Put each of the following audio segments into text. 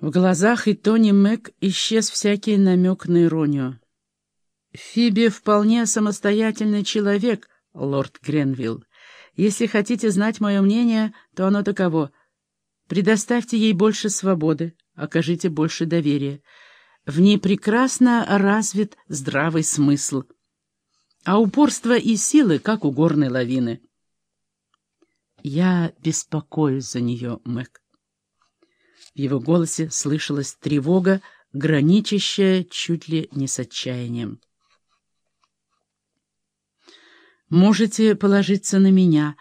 В глазах и Тони Мэг исчез всякий намек на иронию. «Фиби вполне самостоятельный человек, лорд Гренвилл. Если хотите знать мое мнение, то оно таково. Предоставьте ей больше свободы, окажите больше доверия. В ней прекрасно развит здравый смысл. А упорство и силы, как у горной лавины. Я беспокоюсь за нее, Мэг. В его голосе слышалась тревога, граничащая чуть ли не с отчаянием. «Можете положиться на меня,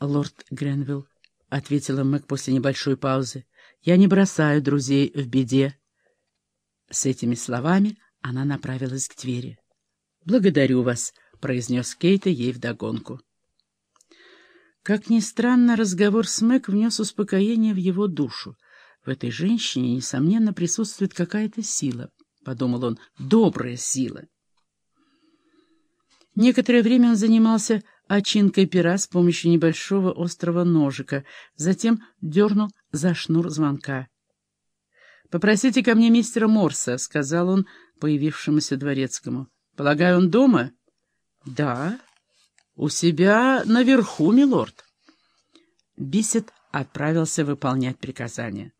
лорд Гренвилл», — ответила Мэг после небольшой паузы. «Я не бросаю друзей в беде». С этими словами она направилась к двери. «Благодарю вас», — произнес Кейта ей вдогонку. Как ни странно, разговор с Мэг внес успокоение в его душу. В этой женщине, несомненно, присутствует какая-то сила, — подумал он, — добрая сила. Некоторое время он занимался очинкой пера с помощью небольшого острого ножика, затем дернул за шнур звонка. «Попросите ко мне мистера Морса», — сказал он появившемуся дворецкому. «Полагаю, он дома?» «Да, у себя наверху, милорд». Бисет отправился выполнять приказание.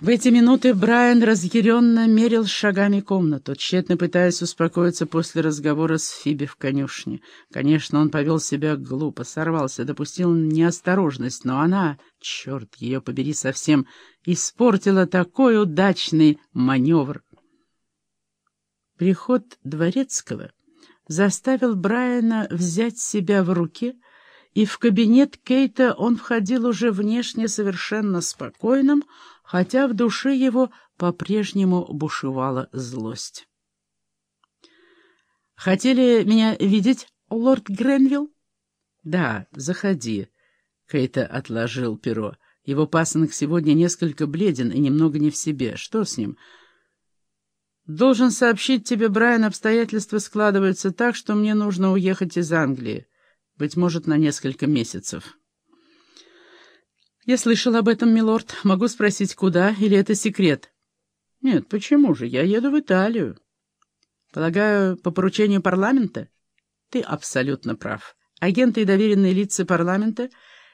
В эти минуты Брайан разъяренно мерил шагами комнату, тщетно пытаясь успокоиться после разговора с Фиби в конюшне. Конечно, он повел себя глупо, сорвался, допустил неосторожность, но она, черт ее побери совсем, испортила такой удачный маневр. Приход Дворецкого заставил Брайана взять себя в руки, и в кабинет Кейта он входил уже внешне совершенно спокойным, хотя в душе его по-прежнему бушевала злость. «Хотели меня видеть, лорд Гренвилл?» «Да, заходи», — Кейта отложил перо. Его пасынок сегодня несколько бледен и немного не в себе. Что с ним?» «Должен сообщить тебе, Брайан, обстоятельства складываются так, что мне нужно уехать из Англии. Быть может, на несколько месяцев». «Я слышал об этом, милорд. Могу спросить, куда, или это секрет?» «Нет, почему же? Я еду в Италию». «Полагаю, по поручению парламента?» «Ты абсолютно прав. Агенты и доверенные лица парламента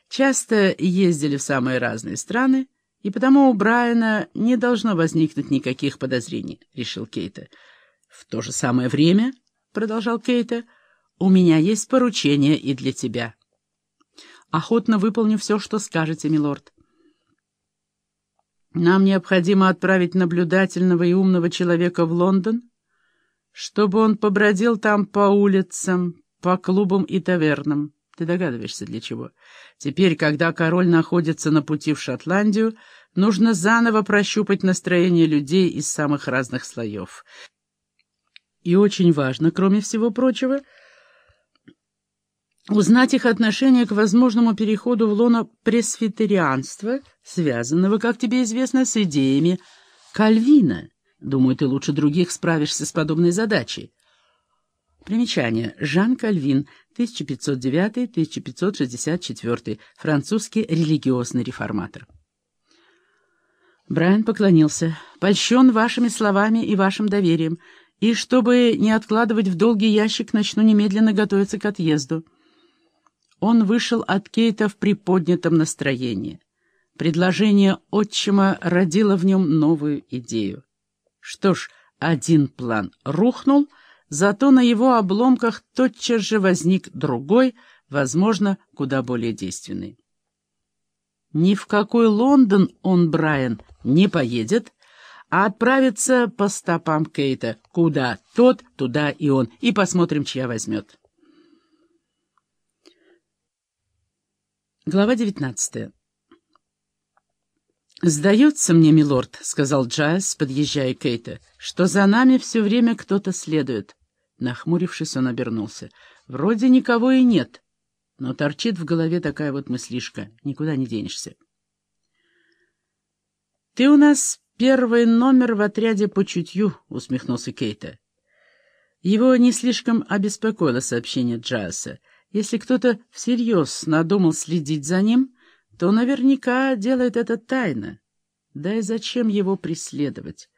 часто ездили в самые разные страны, и потому у Брайана не должно возникнуть никаких подозрений», — решил Кейта. «В то же самое время», — продолжал Кейта, — «у меня есть поручение и для тебя». Охотно выполню все, что скажете, милорд. Нам необходимо отправить наблюдательного и умного человека в Лондон, чтобы он побродил там по улицам, по клубам и тавернам. Ты догадываешься, для чего? Теперь, когда король находится на пути в Шотландию, нужно заново прощупать настроение людей из самых разных слоев. И очень важно, кроме всего прочего, — узнать их отношение к возможному переходу в лоно пресвитерианства, связанного, как тебе известно, с идеями Кальвина. Думаю, ты лучше других справишься с подобной задачей. Примечание. Жан Кальвин, 1509-1564, французский религиозный реформатор. Брайан поклонился. «Польщен вашими словами и вашим доверием, и, чтобы не откладывать в долгий ящик, начну немедленно готовиться к отъезду». Он вышел от Кейта в приподнятом настроении. Предложение отчима родило в нем новую идею. Что ж, один план рухнул, зато на его обломках тотчас же возник другой, возможно, куда более действенный. Ни в какой Лондон он, Брайан, не поедет, а отправится по стопам Кейта. Куда тот, туда и он. И посмотрим, чья возьмет. Глава девятнадцатая. «Сдается мне, милорд», — сказал Джайс, подъезжая к Кейта, — «что за нами все время кто-то следует». Нахмурившись, он обернулся. «Вроде никого и нет, но торчит в голове такая вот мыслишка. Никуда не денешься». «Ты у нас первый номер в отряде по чутью», — усмехнулся Кейта. Его не слишком обеспокоило сообщение Джайса — если кто-то всерьез надумал следить за ним, то наверняка делает это тайно, Да и зачем его преследовать?